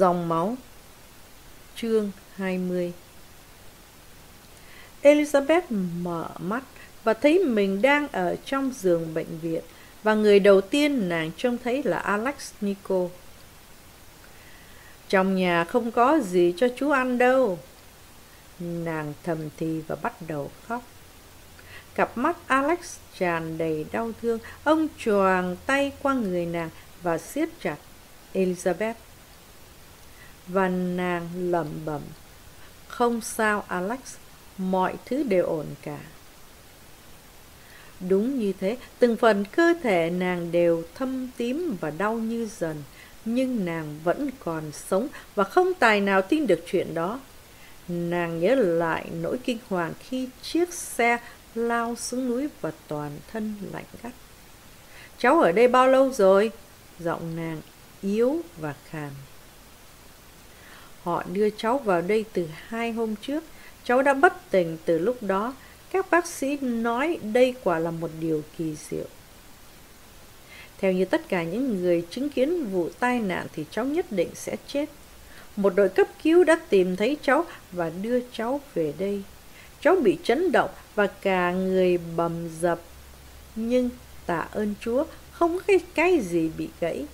Dòng máu Chương 20 Elizabeth mở mắt và thấy mình đang ở trong giường bệnh viện và người đầu tiên nàng trông thấy là Alex Nico. Trong nhà không có gì cho chú ăn đâu. Nàng thầm thì và bắt đầu khóc. Cặp mắt Alex tràn đầy đau thương. Ông choàng tay qua người nàng và siết chặt Elizabeth và nàng lẩm bẩm, không sao, alex, mọi thứ đều ổn cả. Đúng như thế, từng phần cơ thể nàng đều thâm tím và đau như dần, nhưng nàng vẫn còn sống và không tài nào tin được chuyện đó. Nàng nhớ lại nỗi kinh hoàng khi chiếc xe lao xuống núi và toàn thân lạnh gắt cháu ở đây bao lâu rồi? giọng nàng yếu và khàn. Họ đưa cháu vào đây từ hai hôm trước. Cháu đã bất tỉnh từ lúc đó. Các bác sĩ nói đây quả là một điều kỳ diệu. Theo như tất cả những người chứng kiến vụ tai nạn thì cháu nhất định sẽ chết. Một đội cấp cứu đã tìm thấy cháu và đưa cháu về đây. Cháu bị chấn động và cả người bầm dập. Nhưng tạ ơn Chúa, không có cái, gì bị gãy.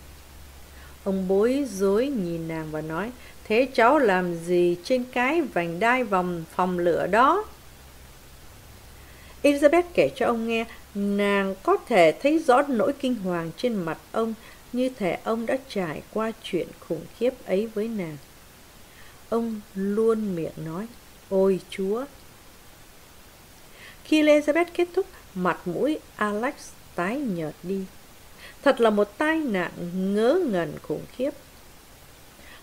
Ông bối rối nhìn nàng và nói, Thế cháu làm gì trên cái vành đai vòng phòng lửa đó? Elizabeth kể cho ông nghe, nàng có thể thấy rõ nỗi kinh hoàng trên mặt ông, như thể ông đã trải qua chuyện khủng khiếp ấy với nàng. Ông luôn miệng nói, ôi chúa! Khi Elizabeth kết thúc, mặt mũi Alex tái nhợt đi. Thật là một tai nạn ngớ ngẩn khủng khiếp.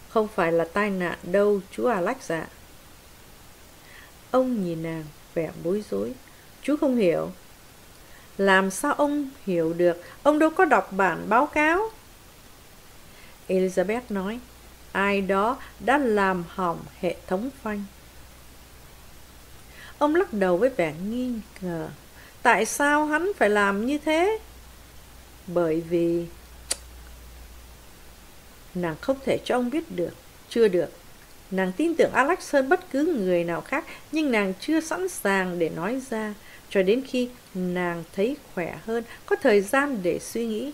Không phải là tai nạn đâu, chú Alex ạ. Ông nhìn nàng, vẻ bối rối. Chú không hiểu. Làm sao ông hiểu được? Ông đâu có đọc bản báo cáo. Elizabeth nói, ai đó đã làm hỏng hệ thống phanh. Ông lắc đầu với vẻ nghi ngờ. Tại sao hắn phải làm như thế? Bởi vì Nàng không thể cho ông biết được, chưa được. Nàng tin tưởng Alex hơn bất cứ người nào khác, nhưng nàng chưa sẵn sàng để nói ra, cho đến khi nàng thấy khỏe hơn, có thời gian để suy nghĩ.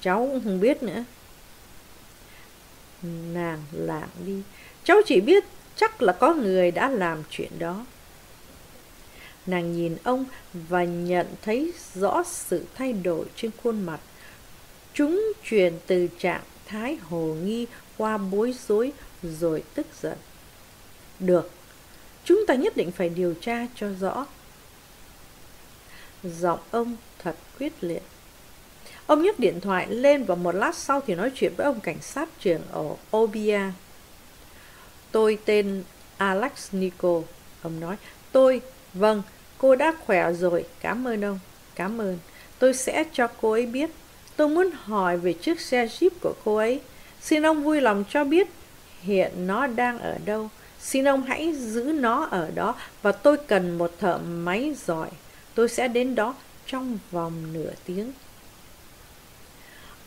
Cháu cũng không biết nữa. Nàng lảng đi. Cháu chỉ biết chắc là có người đã làm chuyện đó. Nàng nhìn ông và nhận thấy rõ sự thay đổi trên khuôn mặt. Chúng chuyển từ trạng thái hồ nghi qua bối rối rồi tức giận. Được, chúng ta nhất định phải điều tra cho rõ. Giọng ông thật quyết liệt. Ông nhấc điện thoại lên và một lát sau thì nói chuyện với ông cảnh sát trưởng ở Obia. Tôi tên Alex Nico. Ông nói, tôi, vâng, cô đã khỏe rồi, cảm ơn ông, cảm ơn. Tôi sẽ cho cô ấy biết Tôi muốn hỏi về chiếc xe Jeep của cô ấy. Xin ông vui lòng cho biết hiện nó đang ở đâu. Xin ông hãy giữ nó ở đó và tôi cần một thợ máy giỏi. Tôi sẽ đến đó trong vòng nửa tiếng.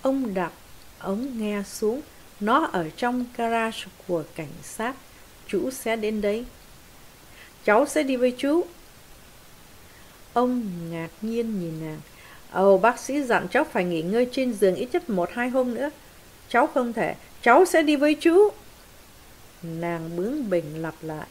Ông đặt ống nghe xuống. Nó ở trong garage của cảnh sát. Chú sẽ đến đấy. Cháu sẽ đi với chú. Ông ngạc nhiên nhìn nàng. Ồ, bác sĩ dặn cháu phải nghỉ ngơi trên giường ít nhất một hai hôm nữa. Cháu không thể, cháu sẽ đi với chú. Nàng bướng bỉnh lặp lại.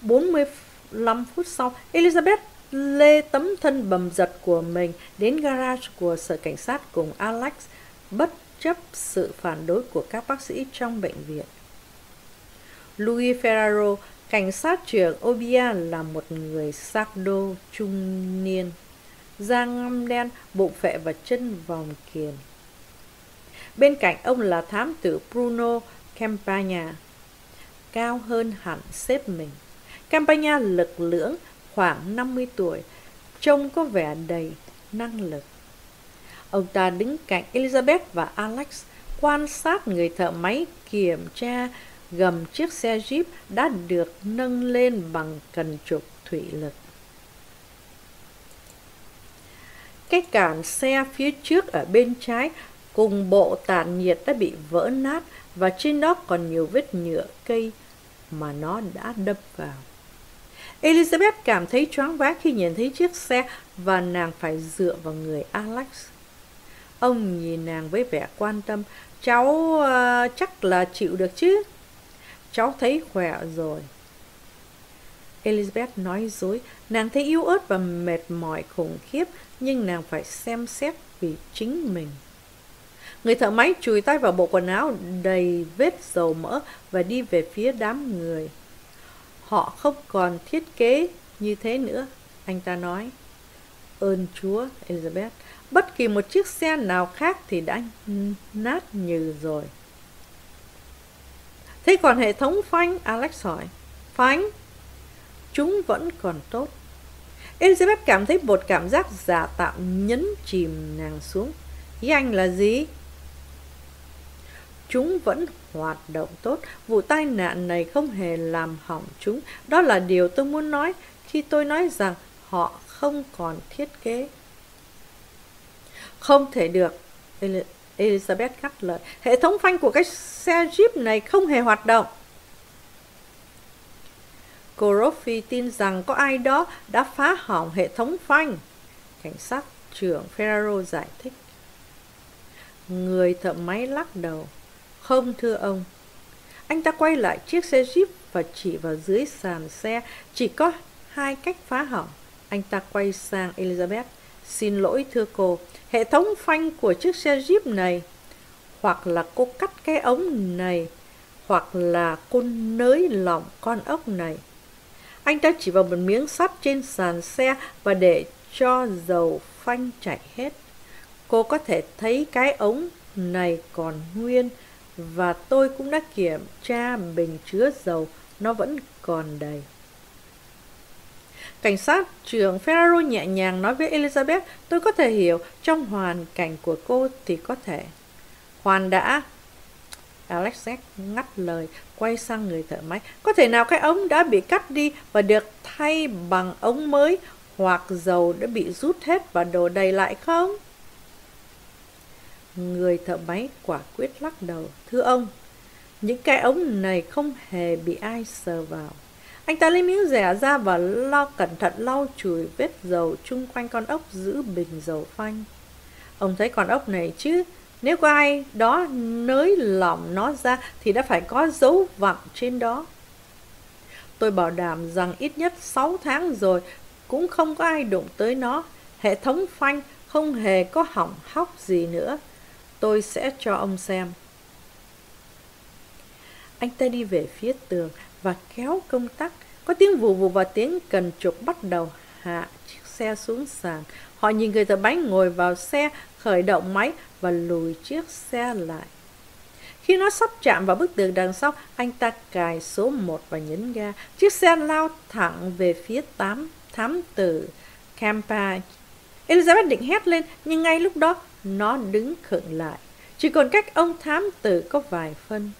45 phút sau, Elizabeth lê tấm thân bầm giật của mình đến garage của sở cảnh sát cùng Alex, bất chấp sự phản đối của các bác sĩ trong bệnh viện. Louis Ferraro Cảnh sát trưởng Obia là một người sắc đô trung niên, da ngăm đen, bụng phệ và chân vòng kiềm. Bên cạnh ông là thám tử Bruno Campagna, cao hơn hẳn sếp mình. Campagna lực lưỡng, khoảng 50 tuổi, trông có vẻ đầy năng lực. Ông ta đứng cạnh Elizabeth và Alex, quan sát người thợ máy kiểm tra gầm chiếc xe Jeep đã được nâng lên bằng cần trục thủy lực. Cái cản xe phía trước ở bên trái cùng bộ tản nhiệt đã bị vỡ nát và trên đó còn nhiều vết nhựa cây mà nó đã đâm vào. Elizabeth cảm thấy choáng váng khi nhìn thấy chiếc xe và nàng phải dựa vào người Alex. Ông nhìn nàng với vẻ quan tâm. Cháu uh, chắc là chịu được chứ? Cháu thấy khỏe rồi. Elizabeth nói dối. Nàng thấy yếu ớt và mệt mỏi khủng khiếp, nhưng nàng phải xem xét vì chính mình. Người thợ máy chùi tay vào bộ quần áo đầy vết dầu mỡ và đi về phía đám người. Họ không còn thiết kế như thế nữa, anh ta nói. Ơn Chúa, Elizabeth, bất kỳ một chiếc xe nào khác thì đã nát như rồi. Thế còn hệ thống phanh, Alex hỏi. Phanh? Chúng vẫn còn tốt. Elizabeth cảm thấy một cảm giác giả tạo nhấn chìm nàng xuống. Ý anh là gì? Chúng vẫn hoạt động tốt. Vụ tai nạn này không hề làm hỏng chúng. Đó là điều tôi muốn nói khi tôi nói rằng họ không còn thiết kế. Không thể được. Elizabeth cắt lời. Hệ thống phanh của cái xe Jeep này không hề hoạt động. Cô Roffy tin rằng có ai đó đã phá hỏng hệ thống phanh. Cảnh sát trưởng Ferraro giải thích. Người thợ máy lắc đầu. Không thưa ông. Anh ta quay lại chiếc xe Jeep và chỉ vào dưới sàn xe. Chỉ có hai cách phá hỏng. Anh ta quay sang Elizabeth. Xin lỗi thưa cô, hệ thống phanh của chiếc xe Jeep này hoặc là cô cắt cái ống này hoặc là cô nới lỏng con ốc này. Anh ta chỉ vào một miếng sắt trên sàn xe và để cho dầu phanh chảy hết. Cô có thể thấy cái ống này còn nguyên và tôi cũng đã kiểm tra bình chứa dầu, nó vẫn còn đầy. Cảnh sát trưởng Ferraro nhẹ nhàng nói với Elizabeth, tôi có thể hiểu trong hoàn cảnh của cô thì có thể. Khoan đã. Alex ngắt lời, quay sang người thợ máy. Có thể nào cái ống đã bị cắt đi và được thay bằng ống mới hoặc dầu đã bị rút hết và đổ đầy lại không? Người thợ máy quả quyết lắc đầu. Thưa ông, những cái ống này không hề bị ai sờ vào. Anh ta lấy miếng rẻ ra và lo cẩn thận lau chùi vết dầu chung quanh con ốc giữ bình dầu phanh. Ông thấy con ốc này chứ, nếu có ai đó nới lỏng nó ra thì đã phải có dấu vặn trên đó. Tôi bảo đảm rằng ít nhất 6 tháng rồi cũng không có ai đụng tới nó. Hệ thống phanh không hề có hỏng hóc gì nữa. Tôi sẽ cho ông xem. Anh ta đi về phía tường và kéo công tắc. Có tiếng vù vù và tiếng cần trục bắt đầu hạ chiếc xe xuống sàn. Họ nhìn người thợ bánh ngồi vào xe, khởi động máy và lùi chiếc xe lại. Khi nó sắp chạm vào bức tường đằng sau, anh ta cài số 1 và nhấn ga. Chiếc xe lao thẳng về phía 8 thám tử Campa. Elizabeth định hét lên, nhưng ngay lúc đó nó đứng khựng lại. Chỉ còn cách ông thám tử có vài phân.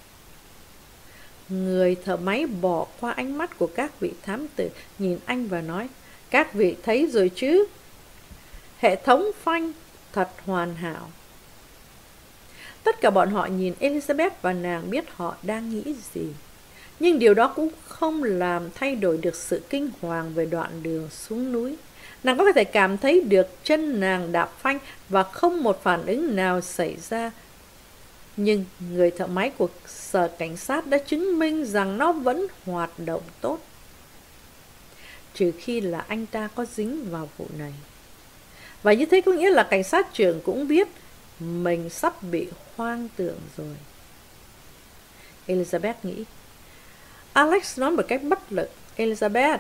Người thợ máy bỏ qua ánh mắt của các vị thám tử, nhìn anh và nói, các vị thấy rồi chứ? Hệ thống phanh thật hoàn hảo. Tất cả bọn họ nhìn Elizabeth và nàng biết họ đang nghĩ gì. Nhưng điều đó cũng không làm thay đổi được sự kinh hoàng về đoạn đường xuống núi. Nàng có thể cảm thấy được chân nàng đạp phanh và không một phản ứng nào xảy ra. Nhưng người thợ máy của sở cảnh sát đã chứng minh rằng nó vẫn hoạt động tốt. Trừ khi là anh ta có dính vào vụ này. Và như thế có nghĩa là cảnh sát trưởng cũng biết mình sắp bị hoang tưởng rồi. Elizabeth nghĩ. Alex nói một cách bất lực. Elizabeth,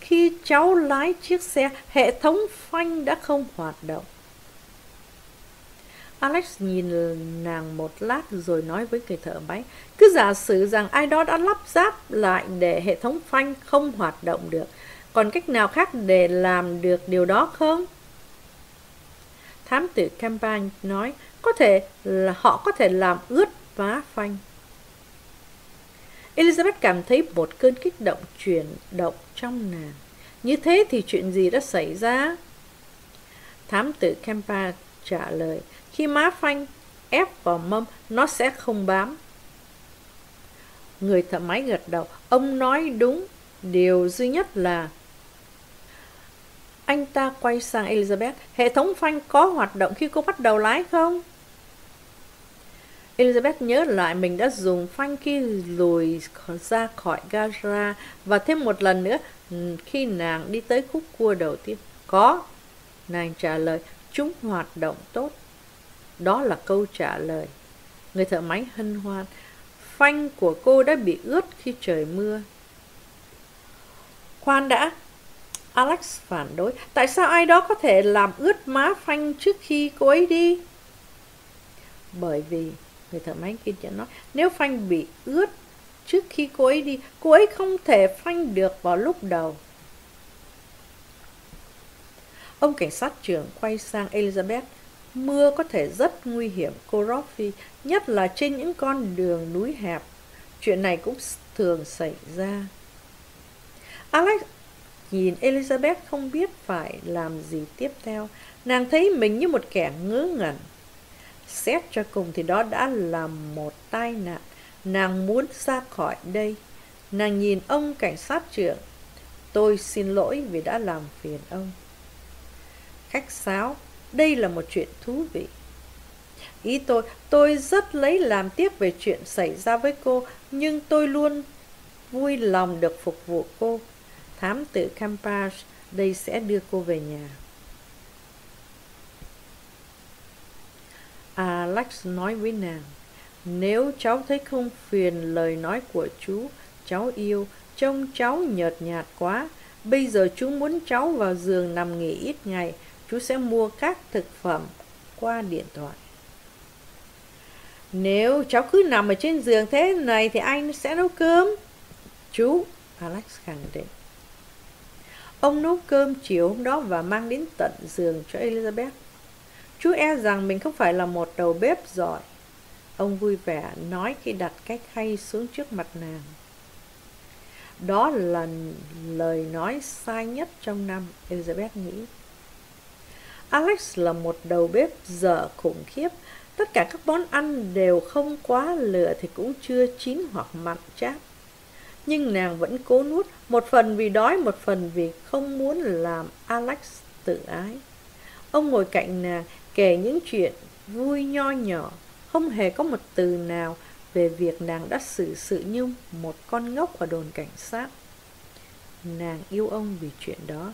khi cháu lái chiếc xe, hệ thống phanh đã không hoạt động. Alex nhìn nàng một lát rồi nói với người thợ máy, cứ giả sử rằng ai đó đã lắp ráp lại để hệ thống phanh không hoạt động được. Còn cách nào khác để làm được điều đó không? Thám tử Campagne nói, có thể là họ có thể làm ướt vá phanh. Elizabeth cảm thấy một cơn kích động chuyển động trong nàng. Như thế thì chuyện gì đã xảy ra? Thám tử Kempa trả lời, khi má phanh ép vào mâm, nó sẽ không bám. Người thợ máy gật đầu, ông nói đúng, điều duy nhất là... Anh ta quay sang Elizabeth, hệ thống phanh có hoạt động khi cô bắt đầu lái không? Elizabeth nhớ lại mình đã dùng phanh khi lùi ra khỏi gara và thêm một lần nữa khi nàng đi tới khúc cua đầu tiên. Có, nàng trả lời, chúng hoạt động tốt. Đó là câu trả lời. Người thợ máy hân hoan. Phanh của cô đã bị ướt khi trời mưa. Khoan đã. Alex phản đối. Tại sao ai đó có thể làm ướt má phanh trước khi cô ấy đi? Bởi vì người thợ máy kia chở nói, nếu phanh bị ướt trước khi cô ấy đi, cô ấy không thể phanh được vào lúc đầu ông cảnh sát trưởng quay sang elizabeth mưa có thể rất nguy hiểm cô roffy nhất là trên những con đường núi hẹp chuyện này cũng thường xảy ra alex nhìn elizabeth không biết phải làm gì tiếp theo nàng thấy mình như một kẻ ngớ ngẩn Xét cho cùng thì đó đã là một tai nạn. Nàng muốn ra khỏi đây. Nàng nhìn ông cảnh sát trưởng. Tôi xin lỗi vì đã làm phiền ông. Khách sáo, đây là một chuyện thú vị. Ý tôi, tôi rất lấy làm tiếc về chuyện xảy ra với cô, nhưng tôi luôn vui lòng được phục vụ cô. Thám tử Campage, đây sẽ đưa cô về nhà. Alex nói với nàng Nếu cháu thấy không phiền lời nói của chú Cháu yêu Trông cháu nhợt nhạt quá Bây giờ chú muốn cháu vào giường nằm nghỉ ít ngày Chú sẽ mua các thực phẩm qua điện thoại Nếu cháu cứ nằm ở trên giường thế này Thì anh sẽ nấu cơm Chú Alex khẳng định Ông nấu cơm chiều hôm đó và mang đến tận giường cho Elizabeth Chú e rằng mình không phải là một đầu bếp giỏi. Ông vui vẻ nói khi đặt cái khay xuống trước mặt nàng. Đó là lời nói sai nhất trong năm, Elizabeth nghĩ. Alex là một đầu bếp dở khủng khiếp. Tất cả các món ăn đều không quá lửa thì cũng chưa chín hoặc mặn chát. Nhưng nàng vẫn cố nuốt, một phần vì đói, một phần vì không muốn làm Alex tự ái. Ông ngồi cạnh nàng, kể những chuyện vui nho nhỏ, không hề có một từ nào về việc nàng đã xử sự như một con ngốc ở đồn cảnh sát. Nàng yêu ông vì chuyện đó.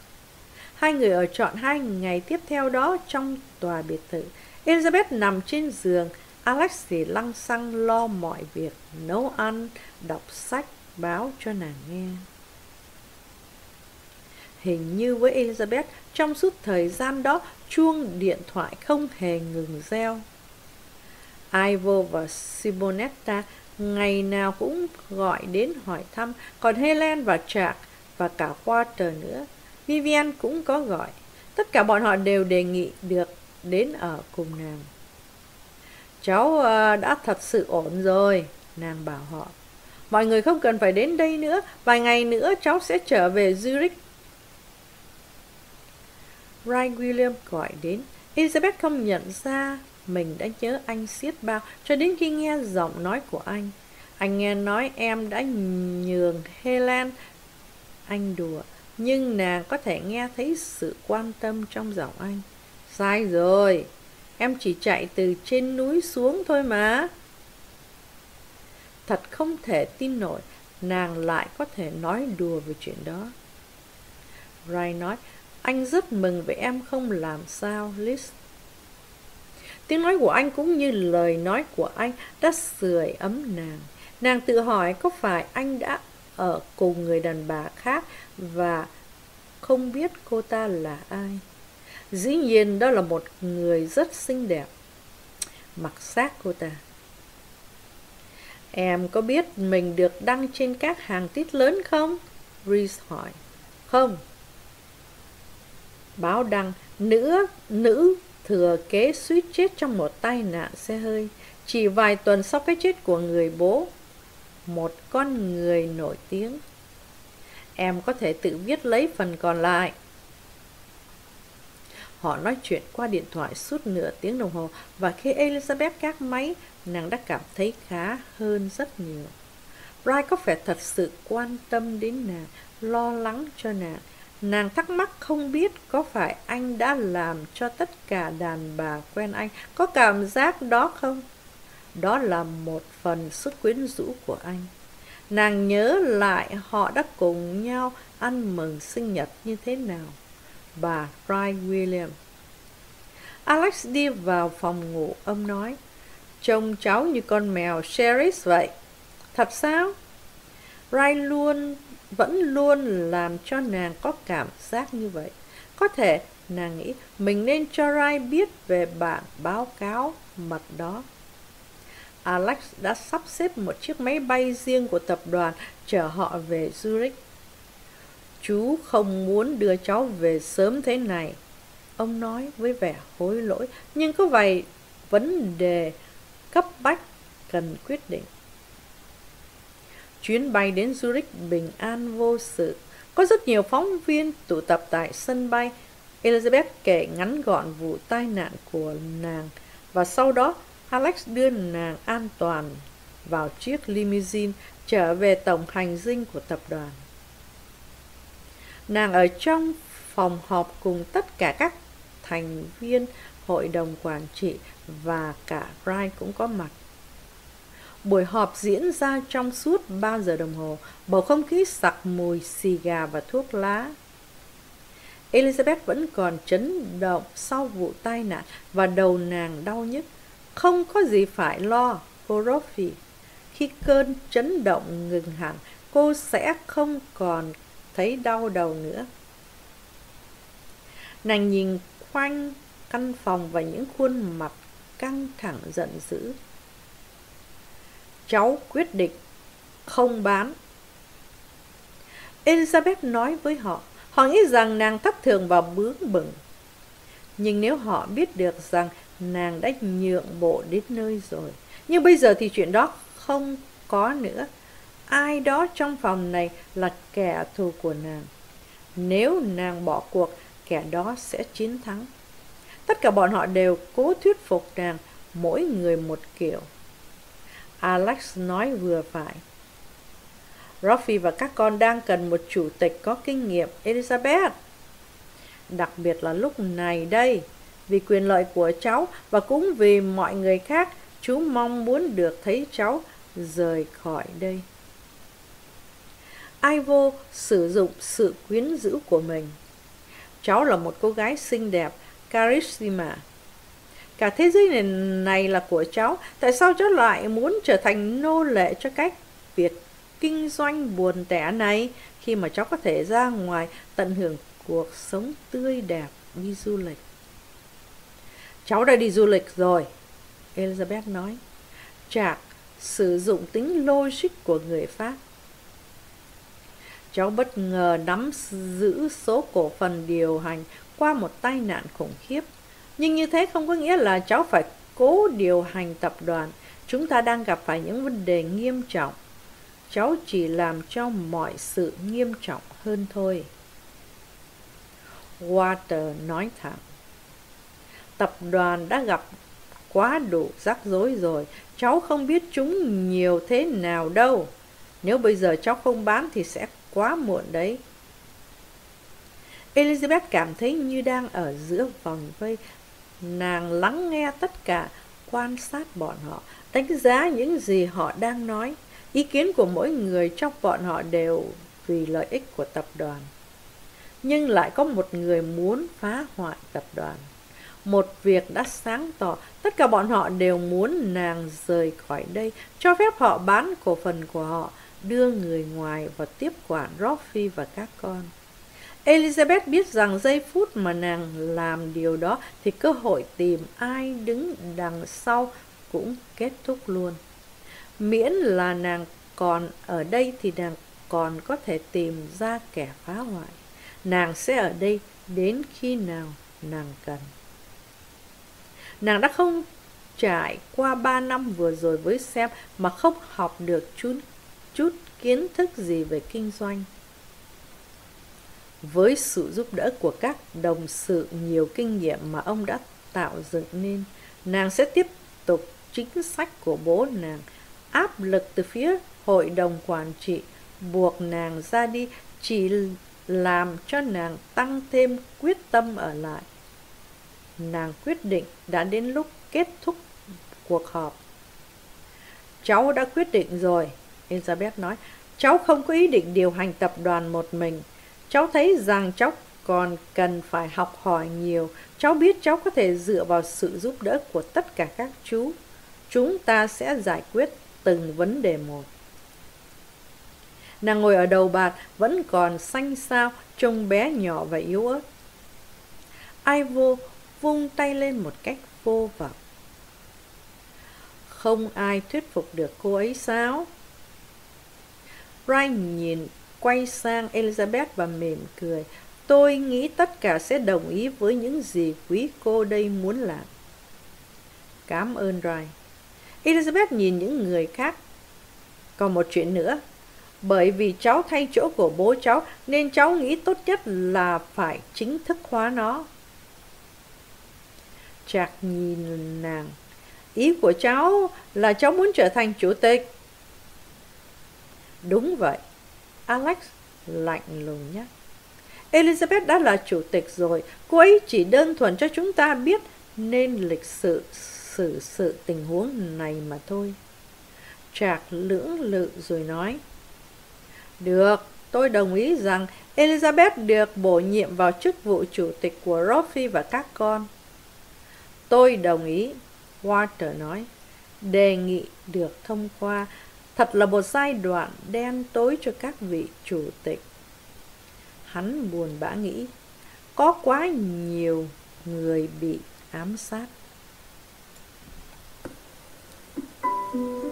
Hai người ở trọn hai ngày tiếp theo đó trong tòa biệt thự. Elizabeth nằm trên giường, Alex thì lăng xăng lo mọi việc, nấu ăn, đọc sách, báo cho nàng nghe. Hình như với Elizabeth, trong suốt thời gian đó, chuông điện thoại không hề ngừng reo. Ivo và Sibonetta ngày nào cũng gọi đến hỏi thăm, còn Helen và Jack và cả Walter nữa. Vivian cũng có gọi. Tất cả bọn họ đều đề nghị được đến ở cùng nàng. Cháu ờ, đã thật sự ổn rồi, nàng bảo họ. Mọi người không cần phải đến đây nữa, vài ngày nữa cháu sẽ trở về Zurich Ryan William gọi đến. Elizabeth không nhận ra mình đã nhớ anh xiết bao cho đến khi nghe giọng nói của anh. Anh nghe nói em đã nhường Helen. Anh đùa, nhưng nàng có thể nghe thấy sự quan tâm trong giọng anh. Sai rồi, em chỉ chạy từ trên núi xuống thôi mà. Thật không thể tin nổi, nàng lại có thể nói đùa về chuyện đó. Ray nói, anh rất mừng vì em không làm sao, Liz. Tiếng nói của anh cũng như lời nói của anh đã sưởi ấm nàng. Nàng tự hỏi có phải anh đã ở cùng người đàn bà khác và không biết cô ta là ai. Dĩ nhiên đó là một người rất xinh đẹp. Mặc xác cô ta. Em có biết mình được đăng trên các hàng tít lớn không? Reese hỏi. Không. Báo đăng, nữ, nữ thừa kế suýt chết trong một tai nạn xe hơi. Chỉ vài tuần sau cái chết của người bố. Một con người nổi tiếng. Em có thể tự viết lấy phần còn lại. Họ nói chuyện qua điện thoại suốt nửa tiếng đồng hồ và khi Elizabeth gác máy, nàng đã cảm thấy khá hơn rất nhiều. Brian có vẻ thật sự quan tâm đến nàng, lo lắng cho nàng. Nàng thắc mắc không biết có phải anh đã làm cho tất cả đàn bà quen anh có cảm giác đó không? Đó là một phần sức quyến rũ của anh. Nàng nhớ lại họ đã cùng nhau ăn mừng sinh nhật như thế nào. Bà Fry William Alex đi vào phòng ngủ, ông nói Trông cháu như con mèo Sheriff vậy Thật sao? Ray luôn, vẫn luôn làm cho nàng có cảm giác như vậy Có thể nàng nghĩ mình nên cho Ray biết về bản báo cáo mật đó Alex đã sắp xếp một chiếc máy bay riêng của tập đoàn chở họ về Zurich. Chú không muốn đưa cháu về sớm thế này. Ông nói với vẻ hối lỗi, nhưng có vài vấn đề cấp bách cần quyết định. Chuyến bay đến Zurich bình an vô sự. Có rất nhiều phóng viên tụ tập tại sân bay. Elizabeth kể ngắn gọn vụ tai nạn của nàng và sau đó Alex đưa nàng an toàn vào chiếc limousine trở về tổng hành dinh của tập đoàn. Nàng ở trong phòng họp cùng tất cả các thành viên hội đồng quản trị và cả Brian cũng có mặt. Buổi họp diễn ra trong suốt 3 giờ đồng hồ, bầu không khí sặc mùi xì gà và thuốc lá. Elizabeth vẫn còn chấn động sau vụ tai nạn và đầu nàng đau nhức. Không có gì phải lo, cô Rofi. Khi cơn chấn động ngừng hẳn, cô sẽ không còn thấy đau đầu nữa. Nàng nhìn quanh căn phòng và những khuôn mặt căng thẳng giận dữ. Cháu quyết định không bán. Elizabeth nói với họ, họ nghĩ rằng nàng thất thường và bướng bỉnh. Nhưng nếu họ biết được rằng nàng đã nhượng bộ đến nơi rồi, nhưng bây giờ thì chuyện đó không có nữa. Ai đó trong phòng này là kẻ thù của nàng. Nếu nàng bỏ cuộc, kẻ đó sẽ chiến thắng. Tất cả bọn họ đều cố thuyết phục nàng, mỗi người một kiểu. Alex nói vừa phải. Ruffy và các con đang cần một chủ tịch có kinh nghiệm, Elizabeth. Đặc biệt là lúc này đây, vì quyền lợi của cháu và cũng vì mọi người khác, chú mong muốn được thấy cháu rời khỏi đây. Ivo sử dụng sự quyến rũ của mình. Cháu là một cô gái xinh đẹp, charisma. Cả thế giới này, này là của cháu, tại sao cháu lại muốn trở thành nô lệ cho cách việc kinh doanh buồn tẻ này khi mà cháu có thể ra ngoài tận hưởng cuộc sống tươi đẹp đi du lịch. Cháu đã đi du lịch rồi, Elizabeth nói. Chạc sử dụng tính logic của người Pháp. Cháu bất ngờ nắm giữ số cổ phần điều hành qua một tai nạn khủng khiếp. Nhưng như thế không có nghĩa là cháu phải cố điều hành tập đoàn. Chúng ta đang gặp phải những vấn đề nghiêm trọng. Cháu chỉ làm cho mọi sự nghiêm trọng hơn thôi. Water nói thẳng. Tập đoàn đã gặp quá đủ rắc rối rồi. Cháu không biết chúng nhiều thế nào đâu. Nếu bây giờ cháu không bán thì sẽ quá muộn đấy. Elizabeth cảm thấy như đang ở giữa vòng vây. Nàng lắng nghe tất cả, quan sát bọn họ, đánh giá những gì họ đang nói. Ý kiến của mỗi người trong bọn họ đều vì lợi ích của tập đoàn. Nhưng lại có một người muốn phá hoại tập đoàn một việc đã sáng tỏ, tất cả bọn họ đều muốn nàng rời khỏi đây, cho phép họ bán cổ phần của họ, đưa người ngoài và tiếp quản Roffy và các con. Elizabeth biết rằng giây phút mà nàng làm điều đó thì cơ hội tìm ai đứng đằng sau cũng kết thúc luôn. Miễn là nàng còn ở đây thì nàng còn có thể tìm ra kẻ phá hoại. Nàng sẽ ở đây đến khi nào nàng cần. Nàng đã không trải qua ba năm vừa rồi với Sam mà không học được chút, chút kiến thức gì về kinh doanh. Với sự giúp đỡ của các đồng sự nhiều kinh nghiệm mà ông đã tạo dựng nên, nàng sẽ tiếp tục chính sách của bố nàng, áp lực từ phía hội đồng quản trị buộc nàng ra đi chỉ làm cho nàng tăng thêm quyết tâm ở lại. Nàng quyết định đã đến lúc kết thúc cuộc họp. Cháu đã quyết định rồi, Elizabeth nói. Cháu không có ý định điều hành tập đoàn một mình. Cháu thấy rằng cháu còn cần phải học hỏi nhiều. Cháu biết cháu có thể dựa vào sự giúp đỡ của tất cả các chú. Chúng ta sẽ giải quyết từng vấn đề một. Nàng ngồi ở đầu bạt vẫn còn xanh xao, trông bé nhỏ và yếu ớt. Ai vô vung tay lên một cách vô vọng. Không ai thuyết phục được cô ấy sao? Brian nhìn, quay sang Elizabeth và mỉm cười. Tôi nghĩ tất cả sẽ đồng ý với những gì quý cô đây muốn làm. Cảm ơn Brian. Elizabeth nhìn những người khác. Còn một chuyện nữa. Bởi vì cháu thay chỗ của bố cháu, nên cháu nghĩ tốt nhất là phải chính thức hóa nó. Chạc nhìn nàng. Ý của cháu là cháu muốn trở thành chủ tịch. Đúng vậy. Alex lạnh lùng nhắc. Elizabeth đã là chủ tịch rồi. Cô ấy chỉ đơn thuần cho chúng ta biết nên lịch sự xử sự tình huống này mà thôi. Trạc lưỡng lự rồi nói. Được, tôi đồng ý rằng Elizabeth được bổ nhiệm vào chức vụ chủ tịch của Roffy và các con. Tôi đồng ý, Walter nói. Đề nghị được thông qua. Thật là một giai đoạn đen tối cho các vị chủ tịch. Hắn buồn bã nghĩ, có quá nhiều người bị ám sát. Thank you.